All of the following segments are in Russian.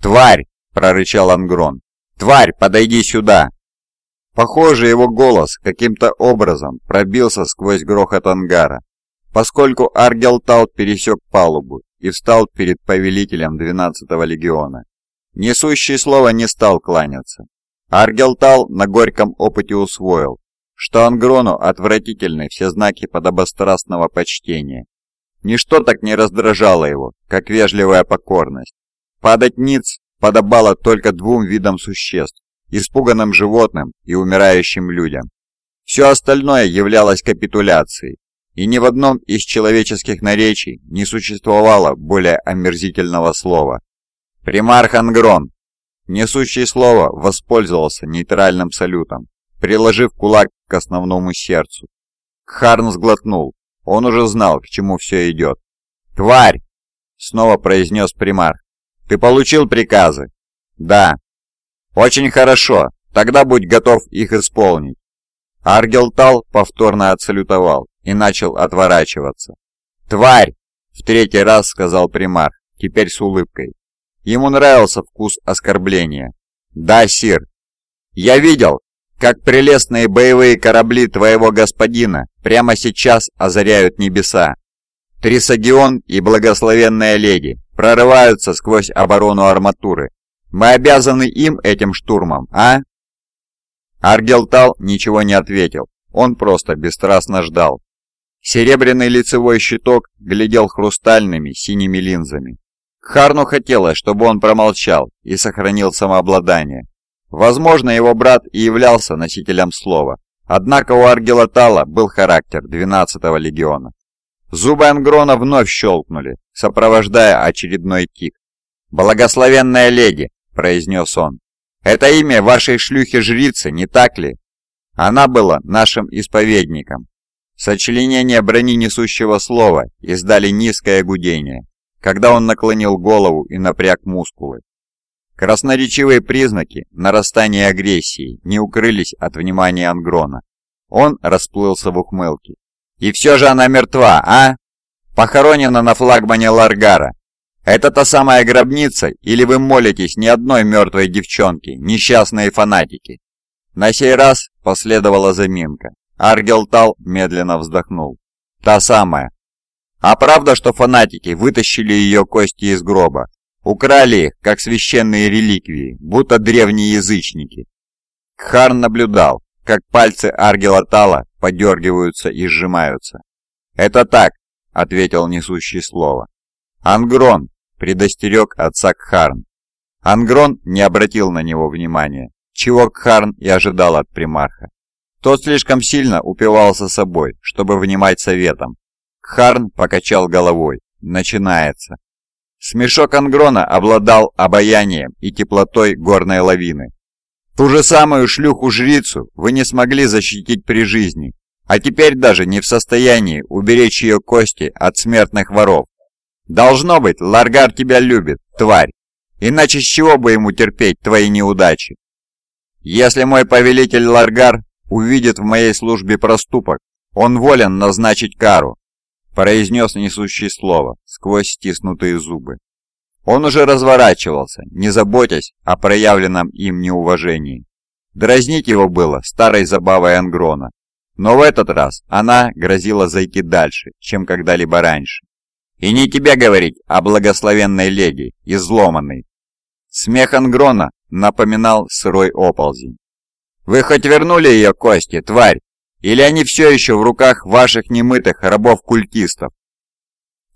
«Тварь!» – прорычал Ангрон. «Тварь, подойди сюда!» Похоже, его голос каким-то образом пробился сквозь грохот ангара, поскольку Аргелтал пересек палубу и встал перед повелителем 12-го легиона. Несущий слово не стал кланяться. Аргелтал на горьком опыте усвоил, что Ангрону отвратительны все знаки подобострастного почтения. Ничто так не раздражало его, как вежливая покорность. Падать ниц подобало только двум видам существ испуганным животным и умирающим людям. Все остальное являлось капитуляцией, и ни в одном из человеческих наречий не существовало более омерзительного слова. Примарх Ангрон, несущий слово, воспользовался нейтральным салютом, приложив кулак к основному сердцу. Харн сглотнул, он уже знал, к чему все идет. «Тварь!» — снова произнес примарх. «Ты получил приказы?» «Да», «Очень хорошо, тогда будь готов их исполнить». Аргелтал повторно отсалютовал и начал отворачиваться. «Тварь!» — в третий раз сказал примар, теперь с улыбкой. Ему нравился вкус оскорбления. «Да, сир. Я видел, как прелестные боевые корабли твоего господина прямо сейчас озаряют небеса. Трисагион и благословенная леди прорываются сквозь оборону арматуры, мы обязаны им этим штурмом, а?» Аргелтал ничего не ответил, он просто бесстрастно ждал. Серебряный лицевой щиток глядел хрустальными синими линзами. Харну хотелось, чтобы он промолчал и сохранил самообладание. Возможно, его брат и являлся носителем слова, однако у Аргелатала был характер 12-го легиона. Зубы Ангрона вновь щелкнули, сопровождая очередной тик. «Благословенная леди!» — произнес он. «Это имя вашей шлюхи-жрицы, не так ли? Она была нашим исповедником». Сочленения брони несущего слова издали низкое гудение, когда он наклонил голову и напряг мускулы. Красноречивые признаки нарастания агрессии не укрылись от внимания Ангрона. Он расплылся в ухмылке. «И все же она мертва, а? Похоронена на флагмане Ларгара, это та самая гробница, или вы молитесь ни одной мертвой девчонке, несчастные фанатики?» На сей раз последовала заминка. Аргелтал медленно вздохнул. «Та самая. А правда, что фанатики вытащили ее кости из гроба? Украли их, как священные реликвии, будто древние язычники?» Кхарн наблюдал, как пальцы Аргелатала подергиваются и сжимаются. «Это так», — ответил несущий слово. «Ангрон!» – предостерег отца Кхарн. Ангрон не обратил на него внимания, чего Кхарн и ожидал от примарха. Тот слишком сильно упивался собой, чтобы внимать советам. Кхарн покачал головой. Начинается. Смешок Ангрона обладал обаянием и теплотой горной лавины. Ту же самую шлюху-жрицу вы не смогли защитить при жизни, а теперь даже не в состоянии уберечь ее кости от смертных воров. Должно быть, Ларгар тебя любит, тварь. Иначе с чего бы ему терпеть твои неудачи? Если мой повелитель Ларгар увидит в моей службе проступок, он волен назначить кару, произнес несущий слово сквозь стиснутые зубы. Он уже разворачивался, не заботясь о проявленном им неуважении. Дразнить его было старой забавой Ангрона, но в этот раз она грозила зайти дальше, чем когда-либо раньше. И не тебе говорить о благословенной леди, изломанной. Смех Ангрона напоминал сырой оползень. Вы хоть вернули ее кости, тварь? Или они все еще в руках ваших немытых рабов-культистов?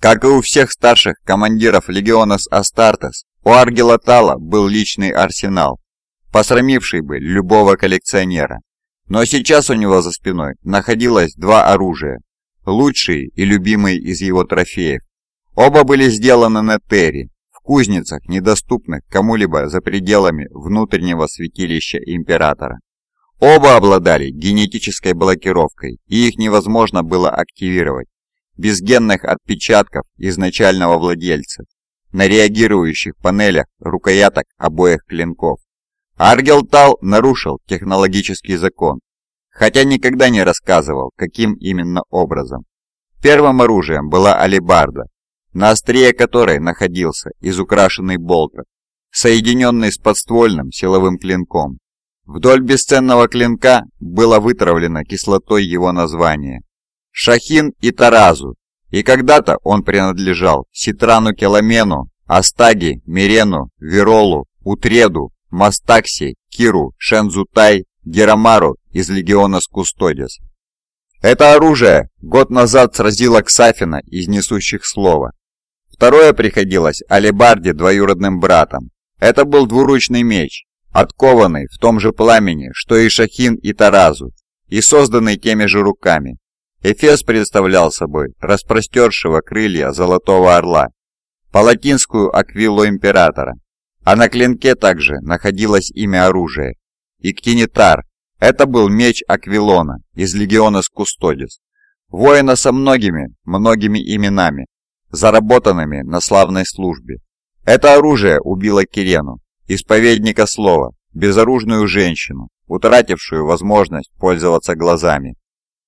Как и у всех старших командиров легионос Астартес, у Аргела Тала был личный арсенал, посрамивший бы любого коллекционера. Но сейчас у него за спиной находилось два оружия, лучшие и любимые из его трофеев, Оба были сделаны на Терри, в кузницах, недоступных кому-либо за пределами внутреннего святилища Императора. Оба обладали генетической блокировкой, и их невозможно было активировать без генных отпечатков изначального владельца на реагирующих панелях рукояток обоих клинков. Аргелтал нарушил технологический закон, хотя никогда не рассказывал, каким именно образом. Первым оружием была алебарда, на острие которой находился изукрашенный болтер. соединенный с подствольным силовым клинком. Вдоль бесценного клинка было вытравлено кислотой его название. Шахин и Таразу, и когда-то он принадлежал Ситрану Келамену, Астаги, Мирену, Веролу, Утреду, Мастакси, Киру, Шензутай, Герамару из легиона Скустодис. Это оружие год назад сразило Ксафина из несущих слова. Второе приходилось Алибарде двоюродным братом. Это был двуручный меч, откованный в том же пламени, что и Шахин и Таразу, и созданный теми же руками. Эфес представлял собой распростершего крылья золотого орла, палатинскую аквилу императора, а на клинке также находилось имя оружия – Иктинитар. Это был меч Аквилона из легиона Скустодис, воина со многими, многими именами, заработанными на славной службе. Это оружие убило Кирену, исповедника слова, безоружную женщину, утратившую возможность пользоваться глазами.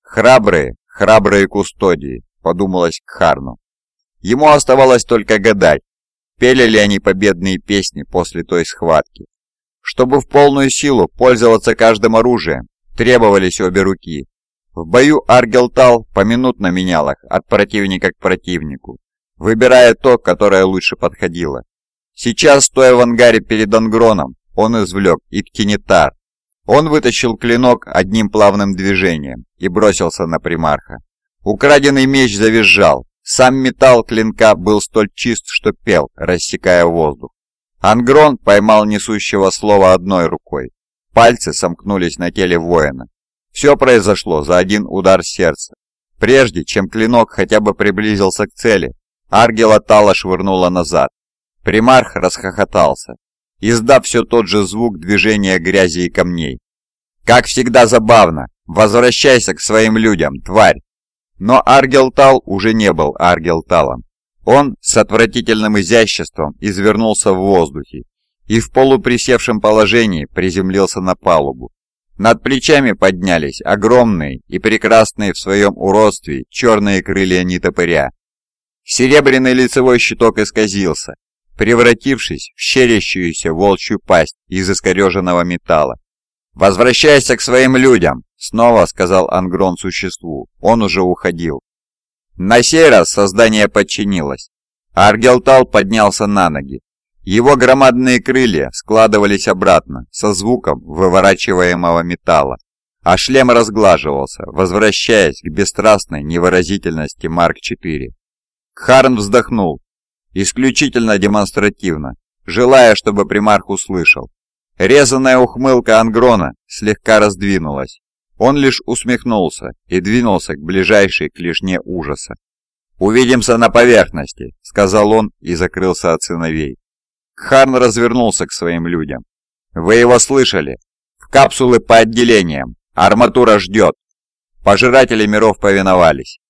Храбрые, храбрые кустодии, подумалось Кхарну. Ему оставалось только гадать, пели ли они победные песни после той схватки. Чтобы в полную силу пользоваться каждым оружием, требовались обе руки. В бою Аргелтал поминутно менял их от противника к противнику, выбирая то, которое лучше подходило. Сейчас, стоя в ангаре перед Ангроном, он извлек Иткинитар, он вытащил клинок одним плавным движением и бросился на примарха. Украденный меч завизжал. Сам металл клинка был столь чист, что пел, рассекая воздух. Ангрон поймал несущего слова одной рукой. Пальцы сомкнулись на теле воина. Все произошло за один удар сердца. Прежде чем клинок хотя бы приблизился к цели, Аргела Тала швырнула назад. Примарх расхохотался издав все тот же звук движения грязи и камней. «Как всегда забавно! Возвращайся к своим людям, тварь!» Но Аргелтал уже не был Аргелталом. Он с отвратительным изяществом извернулся в воздухе и в полуприсевшем положении приземлился на палубу. Над плечами поднялись огромные и прекрасные в своем уродстве черные крылья нетопыря. Серебряный лицевой щиток исказился, превратившись в щерящуюся волчью пасть из искореженного металла. «Возвращайся к своим людям!» — снова сказал Ангрон существу. Он уже уходил. На сей раз создание подчинилось. Аргелтал поднялся на ноги. Его громадные крылья складывались обратно, со звуком выворачиваемого металла, а шлем разглаживался, возвращаясь к бесстрастной невыразительности Марк-4. Харн вздохнул, исключительно демонстративно, желая, чтобы примарх услышал. Резаная ухмылка Ангрона слегка раздвинулась. Он лишь усмехнулся и двинулся к ближайшей клешне ужаса. «Увидимся на поверхности», — сказал он и закрылся от сыновей. Харн развернулся к своим людям. «Вы его слышали? В капсулы по отделениям. Арматура ждет». Пожиратели миров повиновались.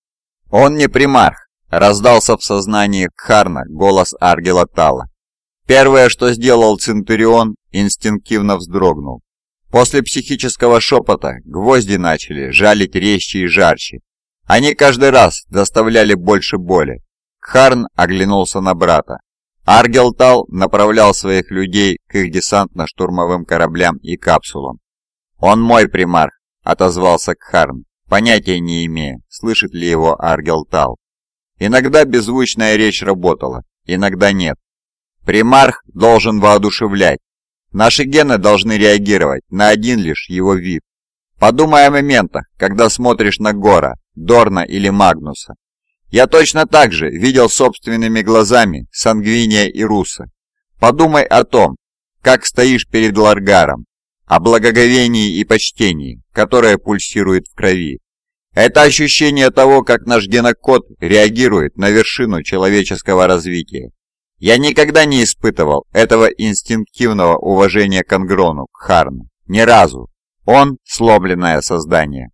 «Он не примарх, Раздался в сознании Кхарна голос Аргела Тала. Первое, что сделал Центурион, инстинктивно вздрогнул. После психического шепота гвозди начали жалить резче и жарче. Они каждый раз доставляли больше боли. Кхарн оглянулся на брата. Аргел Тал направлял своих людей к их десантно-штурмовым кораблям и капсулам. «Он мой примарх», — отозвался Кхарн, понятия не имея, слышит ли его Аргел Тал. Иногда беззвучная речь работала, иногда нет. Примарх должен воодушевлять. Наши гены должны реагировать на один лишь его вид. Подумай о моментах, когда смотришь на Гора, Дорна или Магнуса. Я точно так же видел собственными глазами Сангвиния и Руса. Подумай о том, как стоишь перед Ларгаром, о благоговении и почтении, которое пульсирует в крови, это ощущение того, как наш генокод реагирует на вершину человеческого развития. Я никогда не испытывал этого инстинктивного уважения к Ангрону, к Харну. Ни разу. Он – сломленное создание.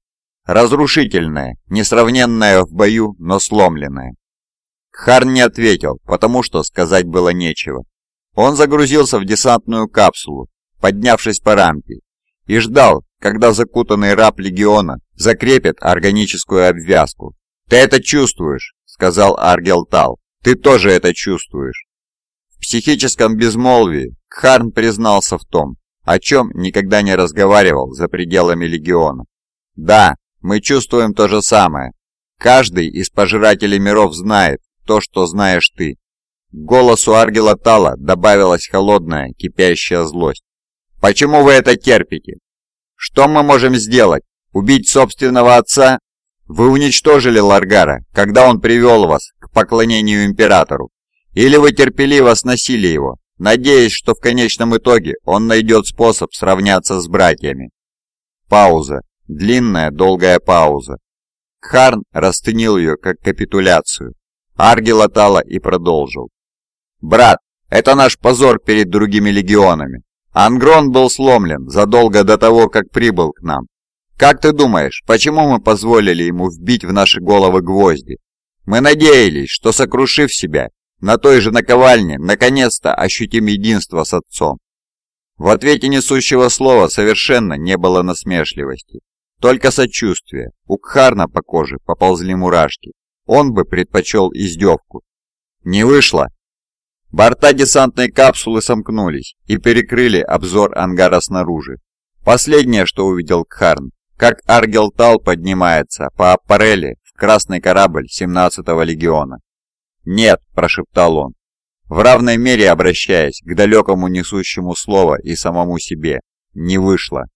Разрушительное, несравненное в бою, но сломленное. Харн не ответил, потому что сказать было нечего. Он загрузился в десантную капсулу, поднявшись по рампе, и ждал, когда закутанный раб легиона закрепит органическую обвязку. «Ты это чувствуешь», — сказал Аргелтал. «Ты тоже это чувствуешь». В психическом безмолвии Кхарн признался в том, о чем никогда не разговаривал за пределами Легиона. «Да, мы чувствуем то же самое. Каждый из пожирателей миров знает то, что знаешь ты». К голосу Аргела Тала добавилась холодная, кипящая злость. «Почему вы это терпите? Что мы можем сделать? Убить собственного отца? Вы уничтожили Ларгара, когда он привел вас к поклонению Императору. Или вы терпеливо сносили его, надеясь, что в конечном итоге он найдет способ сравняться с братьями. Пауза. Длинная, долгая пауза. Харн расценил ее как капитуляцию. Арги латала и продолжил. «Брат, это наш позор перед другими легионами. Ангрон был сломлен задолго до того, как прибыл к нам. Как ты думаешь, почему мы позволили ему вбить в наши головы гвозди? Мы надеялись, что сокрушив себя, на той же наковальне наконец-то ощутим единство с отцом. В ответе несущего слова совершенно не было насмешливости, только сочувствие. У Кхарна по коже поползли мурашки. Он бы предпочел издевку. Не вышло. Борта десантной капсулы сомкнулись и перекрыли обзор ангара снаружи. Последнее, что увидел Кхарн, как Аргелтал поднимается по аппарели в красный корабль 17-го легиона. «Нет», – прошептал он, в равной мере обращаясь к далекому несущему слово и самому себе, не вышло.